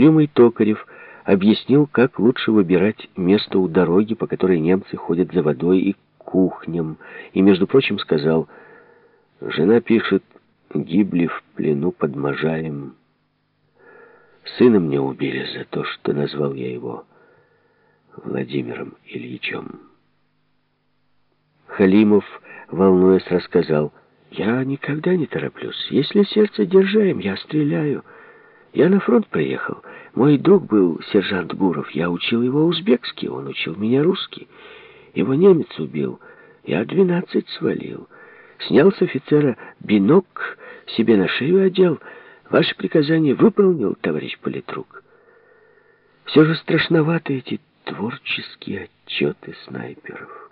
Угрюмый Токарев объяснил, как лучше выбирать место у дороги, по которой немцы ходят за водой и кухням, и, между прочим, сказал, «Жена пишет, гибли в плену под Можаем. Сына мне убили за то, что назвал я его Владимиром Ильичем». Халимов, волнуясь, рассказал, «Я никогда не тороплюсь. Если сердце держаем, я стреляю». Я на фронт приехал. Мой друг был сержант Гуров. Я учил его узбекский, он учил меня русский. Его немец убил. Я двенадцать свалил. Снял с офицера бинок, себе на шею одел. Ваше приказание выполнил, товарищ политрук. Все же страшноваты эти творческие отчеты снайперов.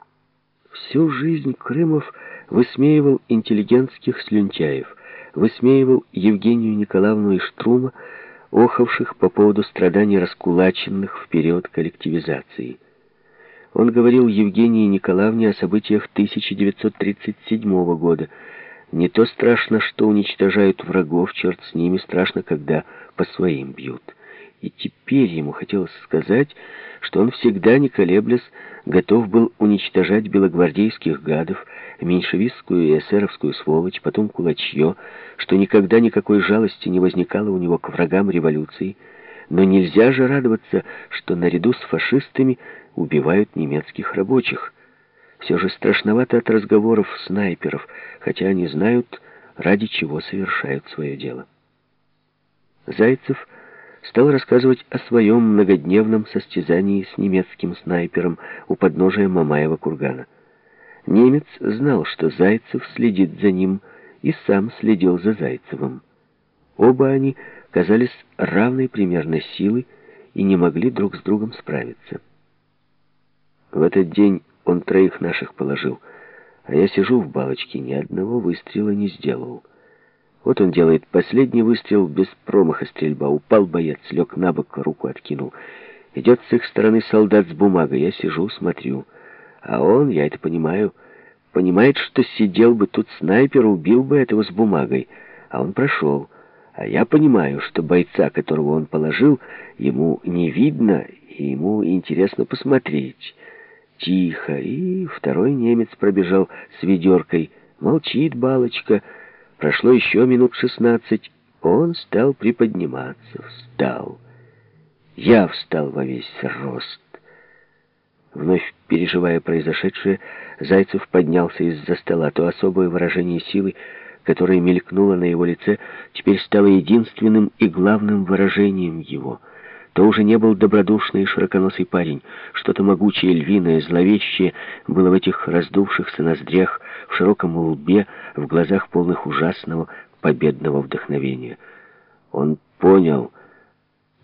Всю жизнь Крымов высмеивал интеллигентских слюнтяев высмеивал Евгению Николаевну и Штрума, охавших по поводу страданий раскулаченных в период коллективизации. Он говорил Евгении Николаевне о событиях 1937 года. Не то страшно, что уничтожают врагов, черт с ними, страшно, когда по своим бьют. И теперь ему хотелось сказать, что он всегда, не колеблясь, готов был уничтожать белогвардейских гадов, меньшевистскую и эсеровскую сволочь, потом кулачье, что никогда никакой жалости не возникало у него к врагам революции, но нельзя же радоваться, что наряду с фашистами убивают немецких рабочих. Все же страшновато от разговоров снайперов, хотя они знают, ради чего совершают свое дело. Зайцев стал рассказывать о своем многодневном состязании с немецким снайпером у подножия Мамаева кургана. Немец знал, что Зайцев следит за ним, и сам следил за Зайцевым. Оба они казались равной примерно силы и не могли друг с другом справиться. В этот день он троих наших положил, а я сижу в балочке, ни одного выстрела не сделал. Вот он делает последний выстрел, без промаха стрельба. Упал боец, лег на бок, руку откинул. Идет с их стороны солдат с бумагой. Я сижу, смотрю. А он, я это понимаю, понимает, что сидел бы тут снайпер, убил бы этого с бумагой. А он прошел. А я понимаю, что бойца, которого он положил, ему не видно, и ему интересно посмотреть. Тихо. И второй немец пробежал с ведеркой. Молчит балочка, — Прошло еще минут шестнадцать. Он стал приподниматься, встал. Я встал во весь рост. Вновь переживая произошедшее, Зайцев поднялся из-за стола. То особое выражение силы, которое мелькнуло на его лице, теперь стало единственным и главным выражением его — то уже не был добродушный и широконосый парень. Что-то могучее, львиное, зловещее было в этих раздувшихся ноздрях, в широком лбе, в глазах полных ужасного победного вдохновения. Он понял,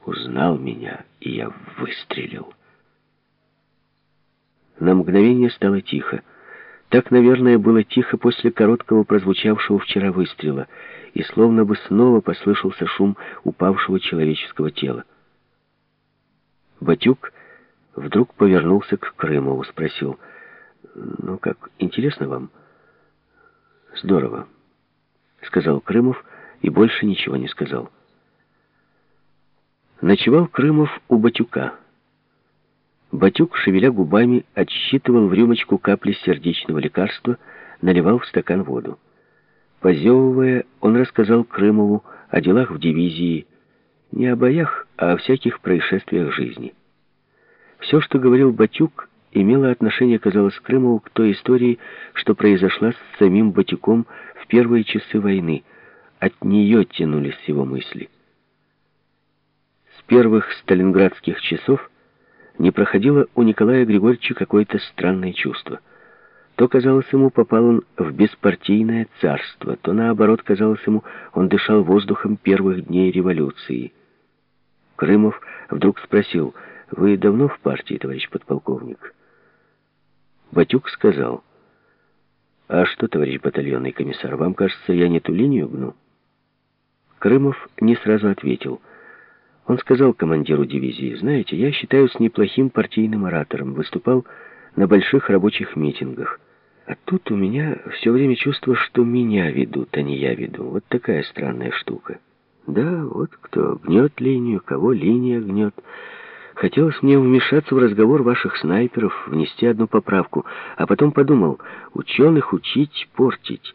узнал меня, и я выстрелил. На мгновение стало тихо. Так, наверное, было тихо после короткого прозвучавшего вчера выстрела, и словно бы снова послышался шум упавшего человеческого тела. Батюк вдруг повернулся к Крымову, спросил, «Ну как, интересно вам?» «Здорово», — сказал Крымов и больше ничего не сказал. Ночевал Крымов у Батюка. Батюк, шевеля губами, отсчитывал в рюмочку капли сердечного лекарства, наливал в стакан воду. Позевывая, он рассказал Крымову о делах в дивизии, не о боях, а о всяких происшествиях жизни. Все, что говорил Батюк, имело отношение, казалось, Крымову к той истории, что произошла с самим Батюком в первые часы войны. От нее тянулись его мысли. С первых сталинградских часов не проходило у Николая Григорьевича какое-то странное чувство. То, казалось ему, попал он в беспартийное царство, то, наоборот, казалось ему, он дышал воздухом первых дней революции — Крымов вдруг спросил, «Вы давно в партии, товарищ подполковник?» Батюк сказал, «А что, товарищ батальонный комиссар, вам кажется, я не ту линию гну?» Крымов не сразу ответил. Он сказал командиру дивизии, «Знаете, я считаюсь неплохим партийным оратором, выступал на больших рабочих митингах. А тут у меня все время чувство, что меня ведут, а не я веду. Вот такая странная штука». Да, вот кто гнет линию, кого линия гнет. Хотелось мне вмешаться в разговор ваших снайперов, внести одну поправку, а потом подумал, ученых учить, портить.